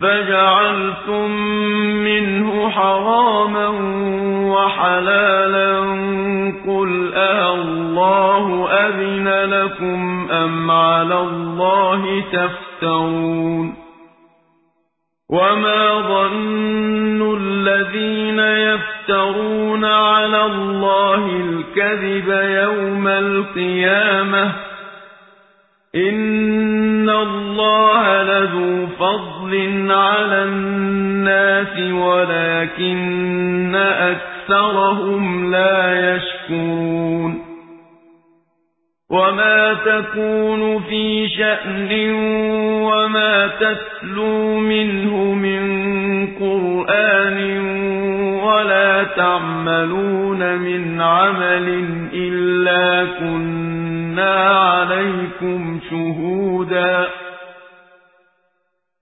فَجَعَلْتُم مِّنْهُ حَرَامًا وَحَلَالًا قُلْ أَهَللَّهُ أَذِنَ لَكُمْ أَمْ عَلَى اللَّهِ تَفْتَرُونَ وَمَا ظَنُّ الَّذِينَ يَفْتَرُونَ عَلَى اللَّهِ الْكَذِبَ يَوْمَ الْقِيَامَةِ إِنَّ اللَّهَ لَذُو فَضْلٍ عَلَى النَّاسِ وَلَكِنَّ أَكْثَرَهُمْ لَا يَشْكُرُونَ. وَمَا تَكُونُ فِي شَأْنٍ وَمَا تَتْلُو مِنْهُ تَعْمَلُونَ مِنْ عَمَلٍ إِلَّا كُنَّا عَلَيْكُمْ شُهُودًا.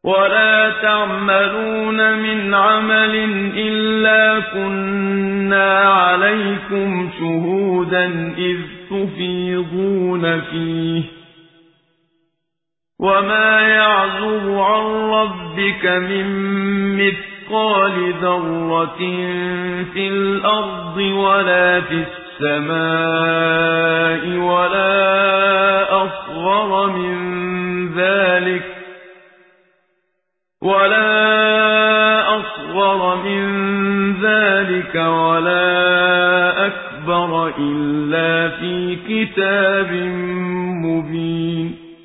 وَلَا تَعْمَلُونَ مِنْ عَمَلٍ إِلَّا كُنَّا عَلَيْكُمْ شُهُودًا إِذْ تُفِيضُونَ فِيهِ. وَمَا يَعْزُبُ عَن رَّبِّكَ مِن مِّثْقَالِ ذَرَّةٍ فِي الْأَرْضِ وَلَا فِي السَّمَاءِ وَلَا أَصْغَرَ مِن ذَلِكَ وَلَا أَصْغَرَ مِن ذَلِكَ وَلَا أَكْبَرَ إِلَّا فِي كِتَابٍ مُّبِينٍ